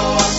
oh,